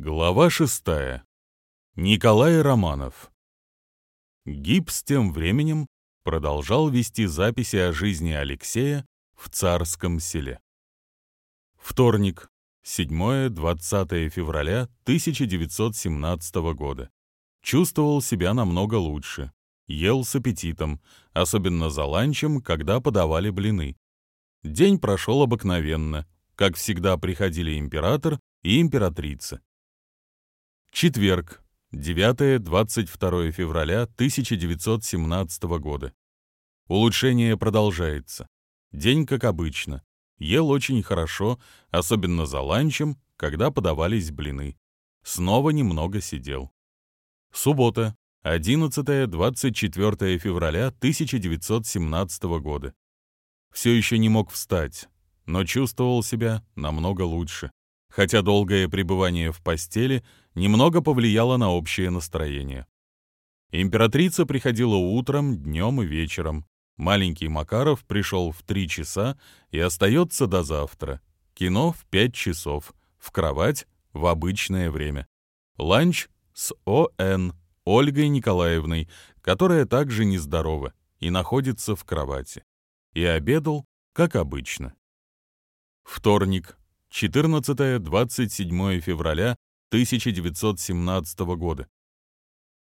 Глава шестая. Николай Романов. Гипс тем временем продолжал вести записи о жизни Алексея в Царском селе. Вторник, 7-20 февраля 1917 года. Чувствовал себя намного лучше. Ел с аппетитом, особенно за ланчем, когда подавали блины. День прошел обыкновенно. Как всегда приходили император и императрица. Четверг, 9-22 февраля 1917 года. Улучшение продолжается. День как обычно. Ел очень хорошо, особенно за ланчем, когда подавались блины. Снова немного сидел. Суббота, 11-24 февраля 1917 года. Все еще не мог встать, но чувствовал себя намного лучше хотя долгое пребывание в постели немного повлияло на общее настроение. Императрица приходила утром, днем и вечером. Маленький Макаров пришел в три часа и остается до завтра. Кино в пять часов, в кровать в обычное время. Ланч с О.Н. Ольгой Николаевной, которая также нездорова и находится в кровати. И обедал, как обычно. Вторник, 14-27 февраля 1917 года.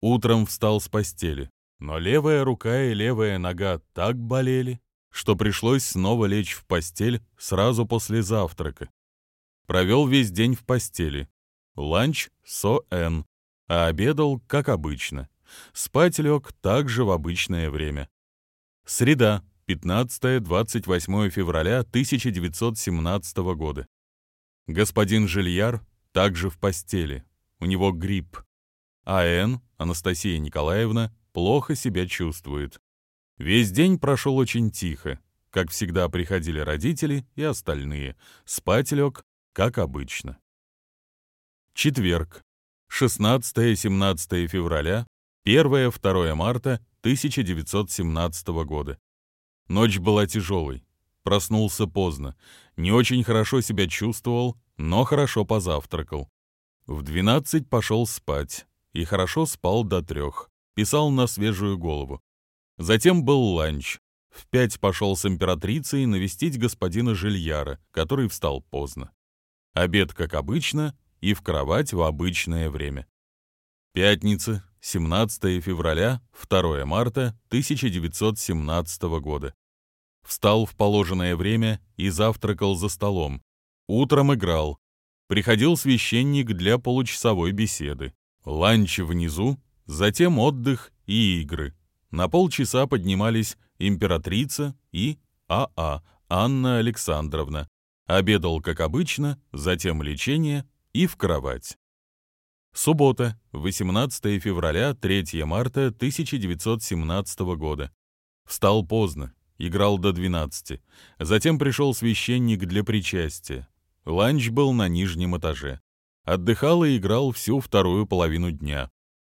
Утром встал с постели, но левая рука и левая нога так болели, что пришлось снова лечь в постель сразу после завтрака. Провел весь день в постели. Ланч со Н, а обедал, как обычно. Спать лег также в обычное время. Среда, 15-28 февраля 1917 года. Господин Жильяр также в постели. У него грипп. А.Н. Анастасия Николаевна плохо себя чувствует. Весь день прошел очень тихо. Как всегда приходили родители и остальные. Спать лег, как обычно. Четверг. 16-17 февраля, 1-2 марта 1917 года. Ночь была тяжелой. Проснулся поздно. Не очень хорошо себя чувствовал, но хорошо позавтракал. В 12 пошел спать и хорошо спал до трех. Писал на свежую голову. Затем был ланч. В пять пошел с императрицей навестить господина Жильяра, который встал поздно. Обед, как обычно, и в кровать в обычное время. Пятница, 17 февраля, 2 марта 1917 года. Встал в положенное время и завтракал за столом. Утром играл. Приходил священник для получасовой беседы. Ланч внизу, затем отдых и игры. На полчаса поднимались императрица и АА а, Анна Александровна. Обедал, как обычно, затем лечение и в кровать. Суббота, 18 февраля, 3 марта 1917 года. Встал поздно, играл до 12. Затем пришел священник для причастия. Ланч был на нижнем этаже. Отдыхал и играл всю вторую половину дня.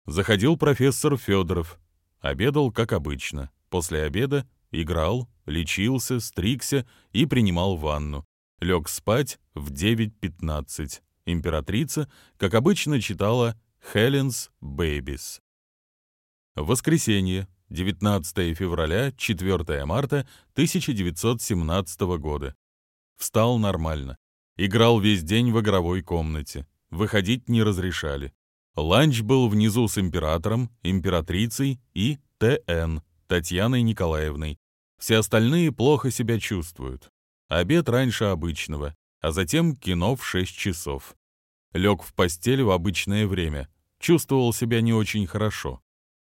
Заходил профессор Федоров. Обедал, как обычно. После обеда играл, лечился, стригся и принимал ванну. Лег спать в 9.15. Императрица, как обычно, читала «Helen's Babies». Воскресенье, 19 февраля, 4 марта 1917 года. Встал нормально. Играл весь день в игровой комнате. Выходить не разрешали. Ланч был внизу с императором, императрицей и Т.Н. Татьяной Николаевной. Все остальные плохо себя чувствуют. Обед раньше обычного, а затем кино в 6 часов. Лег в постель в обычное время. Чувствовал себя не очень хорошо.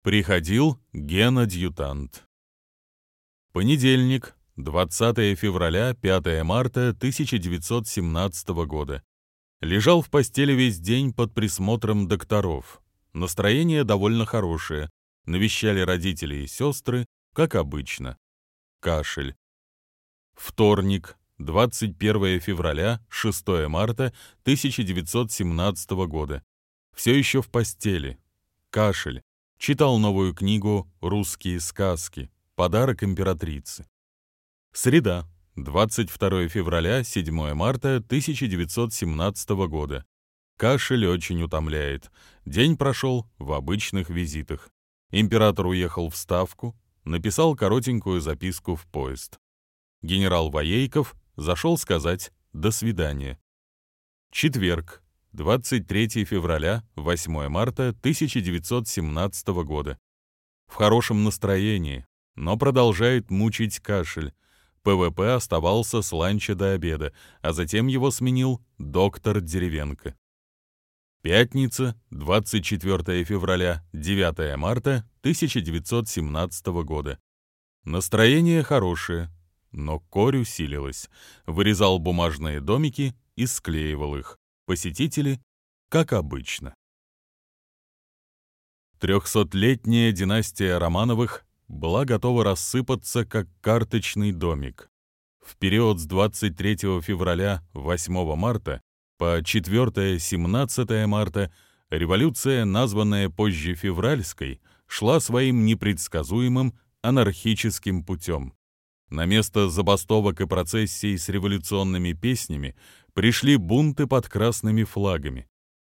Приходил ген-адъютант. Понедельник, 20 февраля, 5 марта 1917 года. Лежал в постели весь день под присмотром докторов. Настроение довольно хорошее. Навещали родители и сестры, как обычно. Кашель. Вторник, 21 февраля, 6 марта 1917 года. Все еще в постели. Кашель. Читал новую книгу «Русские сказки. Подарок императрицы». Среда, 22 февраля, 7 марта 1917 года. Кашель очень утомляет. День прошел в обычных визитах. Император уехал в Ставку, написал коротенькую записку в поезд. Генерал Воейков зашел сказать «до свидания». Четверг, 23 февраля, 8 марта 1917 года. В хорошем настроении, но продолжает мучить кашель. ПВП оставался с ланча до обеда, а затем его сменил доктор Деревенко. Пятница, 24 февраля, 9 марта 1917 года. Настроение хорошее, но корь усилилась. Вырезал бумажные домики и склеивал их. Посетители, как обычно. Трехсотлетняя династия Романовых была готова рассыпаться, как карточный домик. В период с 23 февраля 8 марта по 4-17 марта революция, названная позже февральской, шла своим непредсказуемым анархическим путем. На место забастовок и процессий с революционными песнями пришли бунты под красными флагами.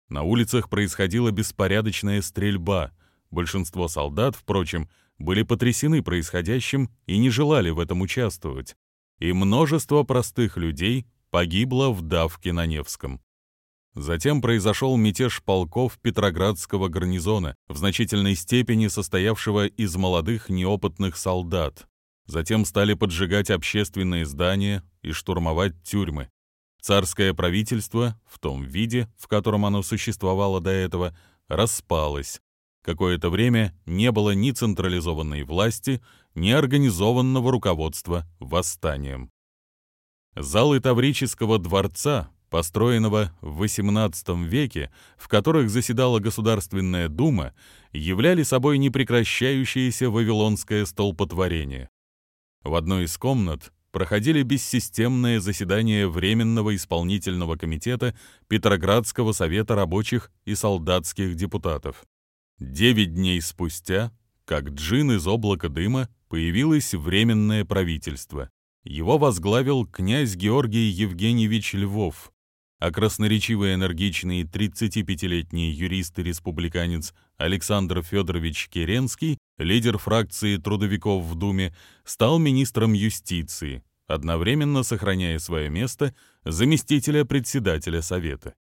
На улицах происходила беспорядочная стрельба. Большинство солдат, впрочем, были потрясены происходящим и не желали в этом участвовать. И множество простых людей погибло в давке на Невском. Затем произошел мятеж полков Петроградского гарнизона, в значительной степени состоявшего из молодых неопытных солдат. Затем стали поджигать общественные здания и штурмовать тюрьмы. Царское правительство, в том виде, в котором оно существовало до этого, распалось. Какое-то время не было ни централизованной власти, ни организованного руководства восстанием. Залы Таврического дворца, построенного в XVIII веке, в которых заседала Государственная Дума, являли собой непрекращающееся вавилонское столпотворение. В одной из комнат проходили бессистемные заседания Временного исполнительного комитета Петроградского совета рабочих и солдатских депутатов. Девять дней спустя, как джин из облака дыма, появилось Временное правительство. Его возглавил князь Георгий Евгеньевич Львов, а красноречивый энергичный 35-летний юрист и республиканец Александр Федорович Керенский, лидер фракции трудовиков в Думе, стал министром юстиции, одновременно сохраняя свое место заместителя председателя Совета.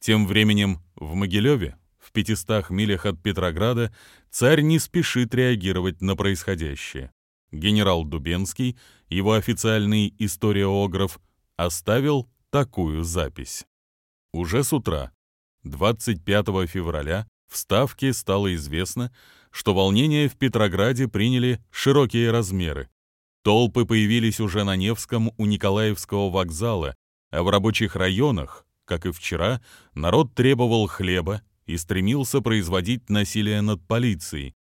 Тем временем в Могилеве, в 500 милях от Петрограда, царь не спешит реагировать на происходящее. Генерал Дубенский, его официальный историограф, оставил такую запись. Уже с утра, 25 февраля, в Ставке стало известно, что волнения в Петрограде приняли широкие размеры. Толпы появились уже на Невском у Николаевского вокзала, а в рабочих районах, как и вчера, народ требовал хлеба и стремился производить насилие над полицией.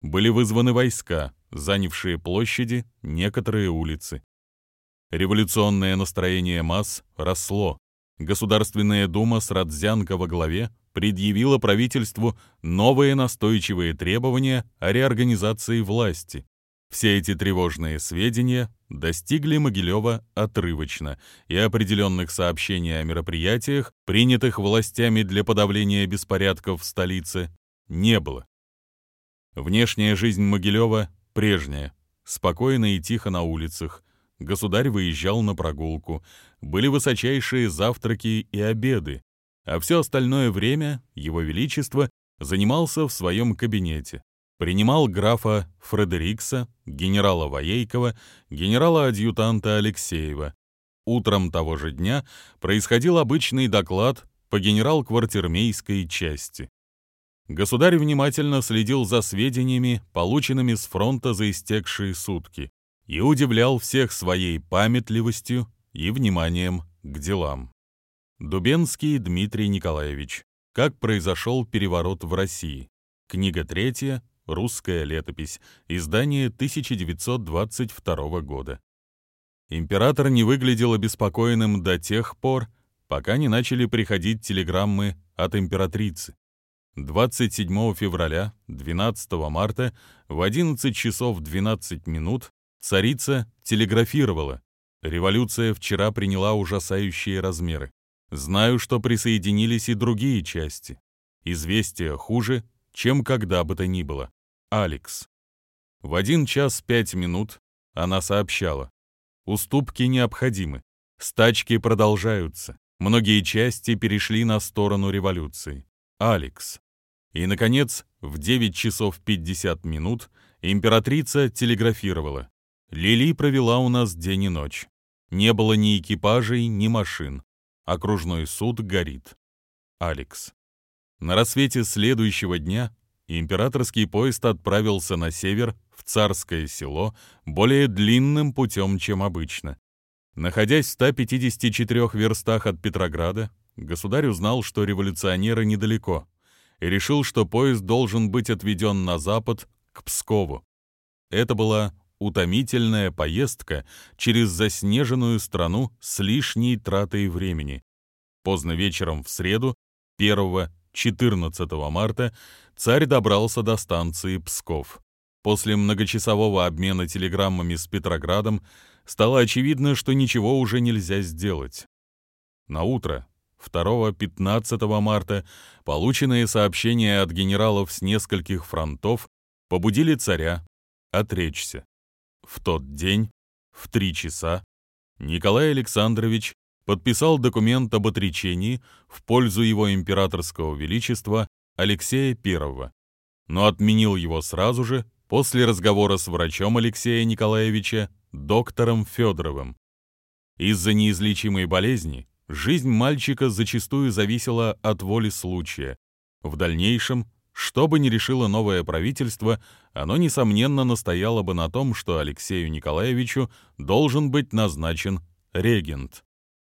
Были вызваны войска, занявшие площади, некоторые улицы. Революционное настроение масс росло. Государственная дума с Радзянко во главе предъявила правительству новые настойчивые требования о реорганизации власти. Все эти тревожные сведения достигли Могилева отрывочно, и определенных сообщений о мероприятиях, принятых властями для подавления беспорядков в столице, не было. Внешняя жизнь Могилева прежняя, спокойно и тихо на улицах, государь выезжал на прогулку, были высочайшие завтраки и обеды, а все остальное время его величество занимался в своем кабинете. Принимал графа Фредерикса, генерала Воейкова, генерала-адъютанта Алексеева. Утром того же дня происходил обычный доклад по генерал-квартирмейской части. Государь внимательно следил за сведениями, полученными с фронта за истекшие сутки и удивлял всех своей памятливостью и вниманием к делам. Дубенский Дмитрий Николаевич. Как произошел переворот в России. Книга третья. Русская летопись. Издание 1922 года. Император не выглядел обеспокоенным до тех пор, пока не начали приходить телеграммы от императрицы. 27 февраля, 12 марта в 11 часов 12 минут Царица телеграфировала. Революция вчера приняла ужасающие размеры. Знаю, что присоединились и другие части. Известие хуже, чем когда бы то ни было. Алекс. В один час пять минут она сообщала. Уступки необходимы. Стачки продолжаются. Многие части перешли на сторону революции. Алекс. И, наконец, в 9 часов 50 минут императрица телеграфировала. Лили провела у нас день и ночь. Не было ни экипажей, ни машин. Окружной суд горит. Алекс. На рассвете следующего дня императорский поезд отправился на север, в Царское село, более длинным путем, чем обычно. Находясь в 154 верстах от Петрограда, государь узнал, что революционеры недалеко, и решил, что поезд должен быть отведен на запад, к Пскову. Это была утомительная поездка через заснеженную страну с лишней тратой времени. Поздно вечером в среду, 1-14 марта, царь добрался до станции Псков. После многочасового обмена телеграммами с Петроградом стало очевидно, что ничего уже нельзя сделать. На утро 2-15 марта полученные сообщения от генералов с нескольких фронтов побудили царя отречься. В тот день, в три часа, Николай Александрович подписал документ об отречении в пользу его императорского величества Алексея I, но отменил его сразу же после разговора с врачом Алексея Николаевича, доктором Федоровым. Из-за неизлечимой болезни жизнь мальчика зачастую зависела от воли случая. В дальнейшем что бы ни решило новое правительство, оно, несомненно, настояло бы на том, что Алексею Николаевичу должен быть назначен регент.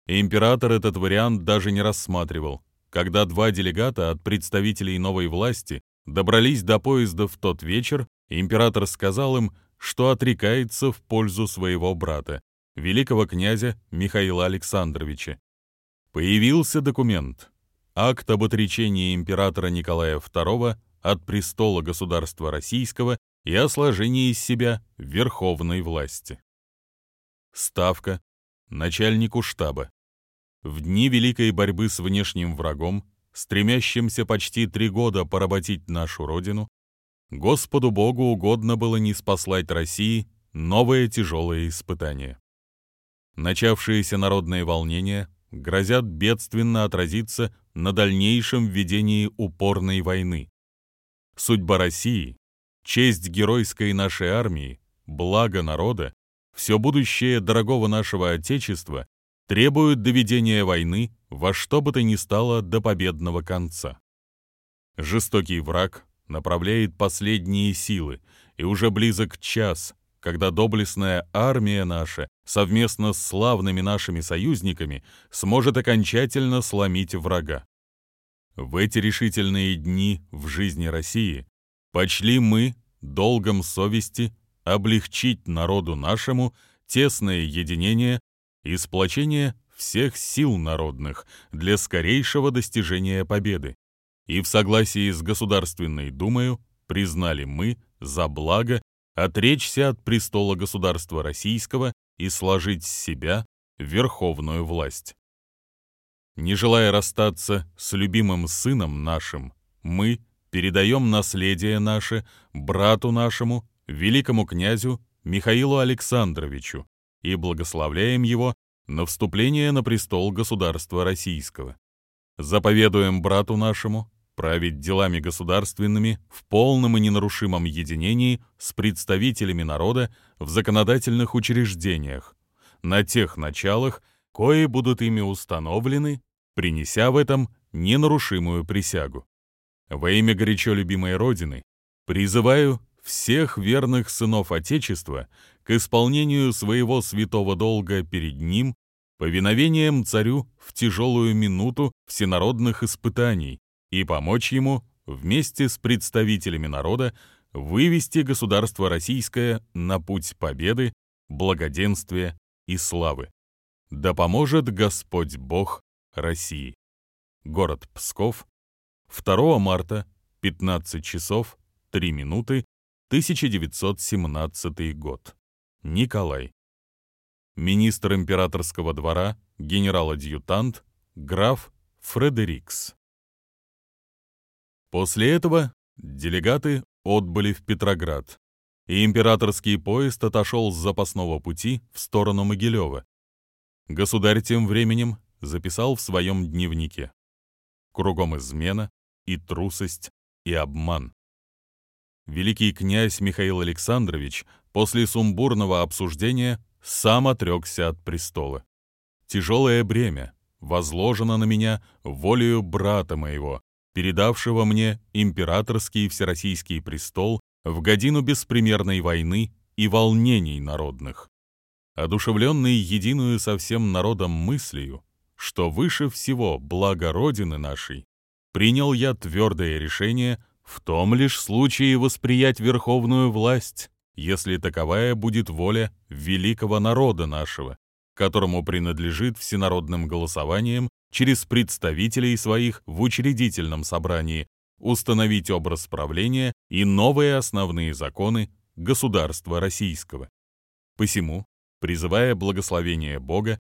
Император этот вариант даже не рассматривал. Когда два делегата от представителей новой власти добрались до поезда в тот вечер, император сказал им, что отрекается в пользу своего брата, великого князя Михаила Александровича. Появился документ, акт об отречении императора Николая II от престола государства российского и о сложении из себя верховной власти. Ставка начальнику штаба. В дни великой борьбы с внешним врагом, стремящимся почти три года поработить нашу Родину, Господу Богу угодно было не спаслать России новое тяжелое испытание. Начавшиеся народные волнения грозят бедственно отразиться на дальнейшем ведении упорной войны. Судьба России, честь геройской нашей армии, благо народа, все будущее дорогого нашего Отечества требуют доведения войны во что бы то ни стало до победного конца. Жестокий враг направляет последние силы, и уже близок час, когда доблестная армия наша совместно с славными нашими союзниками сможет окончательно сломить врага. В эти решительные дни в жизни России почли мы долгом совести облегчить народу нашему тесное единение и сплочение всех сил народных для скорейшего достижения победы. И в согласии с Государственной Думою признали мы за благо отречься от престола государства российского и сложить с себя верховную власть. Не желая расстаться с любимым сыном нашим, мы передаем наследие наше брату нашему, великому князю Михаилу Александровичу, и благословляем его на вступление на престол государства российского. Заповедуем брату нашему править делами государственными в полном и ненарушимом единении с представителями народа в законодательных учреждениях, на тех началах, кои будут ими установлены, принеся в этом ненарушимую присягу. Во имя горячо любимой Родины призываю всех верных сынов Отечества к исполнению своего святого долга перед Ним, повиновением царю в тяжелую минуту всенародных испытаний, и помочь ему вместе с представителями народа вывести государство российское на путь победы, благоденствия и славы. Да поможет Господь Бог России. Город Псков, 2 марта, 15 часов 3 минуты, 1917 год. Николай. Министр императорского двора, генерал-адъютант граф Фредерикс. После этого делегаты отбыли в Петроград, и императорский поезд отошел с запасного пути в сторону Могилева. Государь тем временем записал в своем дневнике. Кругом измена и трусость и обман. Великий князь Михаил Александрович после сумбурного обсуждения сам отрекся от престола. Тяжелое бремя возложено на меня волею брата моего, передавшего мне императорский всероссийский престол в годину беспримерной войны и волнений народных. Одушевленный единую со всем народом мыслью, что выше всего благо Родины нашей, принял я твердое решение в том лишь случае восприять верховную власть, если таковая будет воля великого народа нашего, которому принадлежит всенародным голосованием через представителей своих в учредительном собрании установить образ правления и новые основные законы государства российского. Посему, призывая благословение Бога,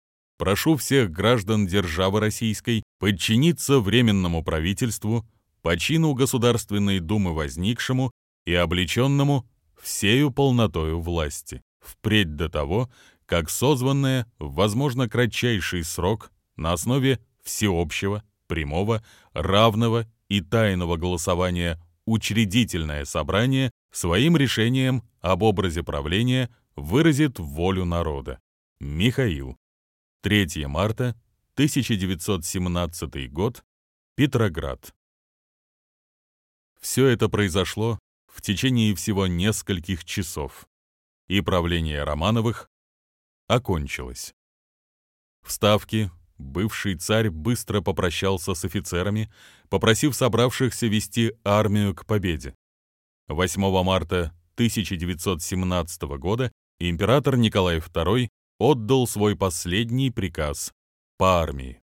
прошу всех граждан державы российской подчиниться Временному правительству по чину Государственной Думы возникшему и облеченному всею полнотою власти, впредь до того, как созванное в, возможно, кратчайший срок на основе всеобщего, прямого, равного и тайного голосования учредительное собрание своим решением об образе правления выразит волю народа. Михаил. 3 марта 1917 год. Петроград. Все это произошло в течение всего нескольких часов, и правление Романовых окончилось. В Ставке бывший царь быстро попрощался с офицерами, попросив собравшихся вести армию к победе. 8 марта 1917 года император Николай II отдал свой последний приказ по армии.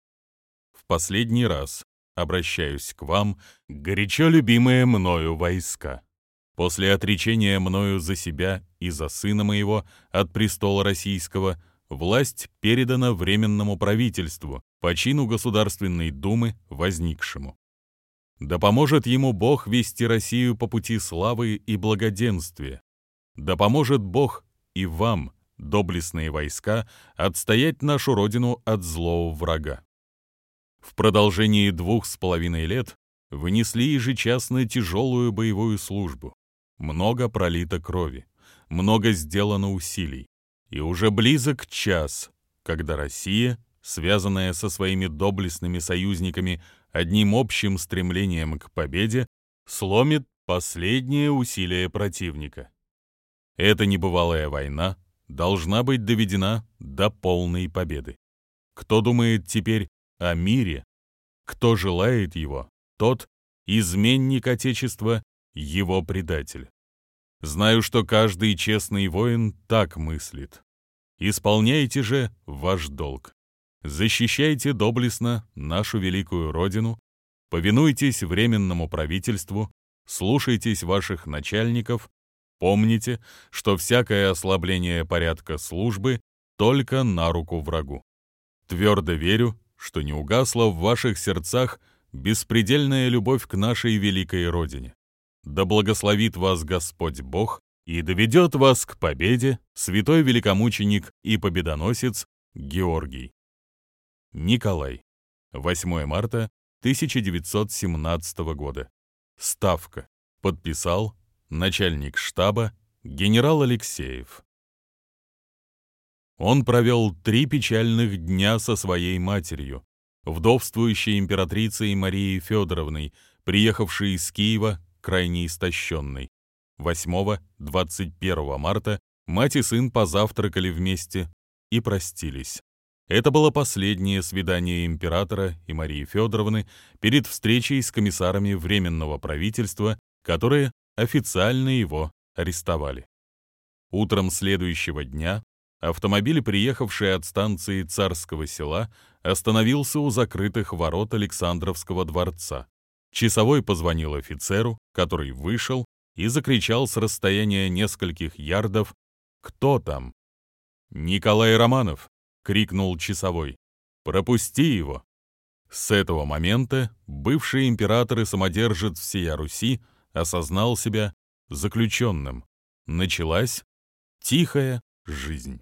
В последний раз обращаюсь к вам, горячо любимые мною войска. После отречения мною за себя и за сына моего от престола российского власть передана Временному правительству по чину Государственной Думы возникшему. Да поможет ему Бог вести Россию по пути славы и благоденствия. Да поможет Бог и вам, доблестные войска, отстоять нашу родину от злого врага. В продолжении двух с половиной лет вы несли ежечасно тяжелую боевую службу. Много пролито крови, много сделано усилий. И уже близок час, когда Россия, связанная со своими доблестными союзниками одним общим стремлением к победе, сломит последние усилия противника. Эта небывалая война должна быть доведена до полной победы. Кто думает теперь о мире. Кто желает его, тот изменник Отечества, его предатель. Знаю, что каждый честный воин так мыслит. Исполняйте же ваш долг. Защищайте доблестно нашу великую Родину, повинуйтесь Временному правительству, слушайтесь ваших начальников, помните, что всякое ослабление порядка службы только на руку врагу. Твердо верю, что не угасла в ваших сердцах беспредельная любовь к нашей великой Родине. Да благословит вас Господь Бог и доведет вас к победе святой великомученик и победоносец Георгий. Николай. 8 марта 1917 года. Ставка. Подписал начальник штаба генерал Алексеев. Он провел три печальных дня со своей матерью, вдовствующей императрицей Марией Федоровной, приехавшей из Киева, крайне истощенной. 8-21 марта мать и сын позавтракали вместе и простились. Это было последнее свидание императора и Марии Федоровны перед встречей с комиссарами Временного правительства, которые официально его арестовали. Утром следующего дня Автомобиль, приехавший от станции Царского села, остановился у закрытых ворот Александровского дворца. Часовой позвонил офицеру, который вышел и закричал с расстояния нескольких ярдов «Кто там?» «Николай Романов!» — крикнул часовой. «Пропусти его!» С этого момента бывший император и самодержец всея Руси осознал себя заключенным. Началась тихая жизнь.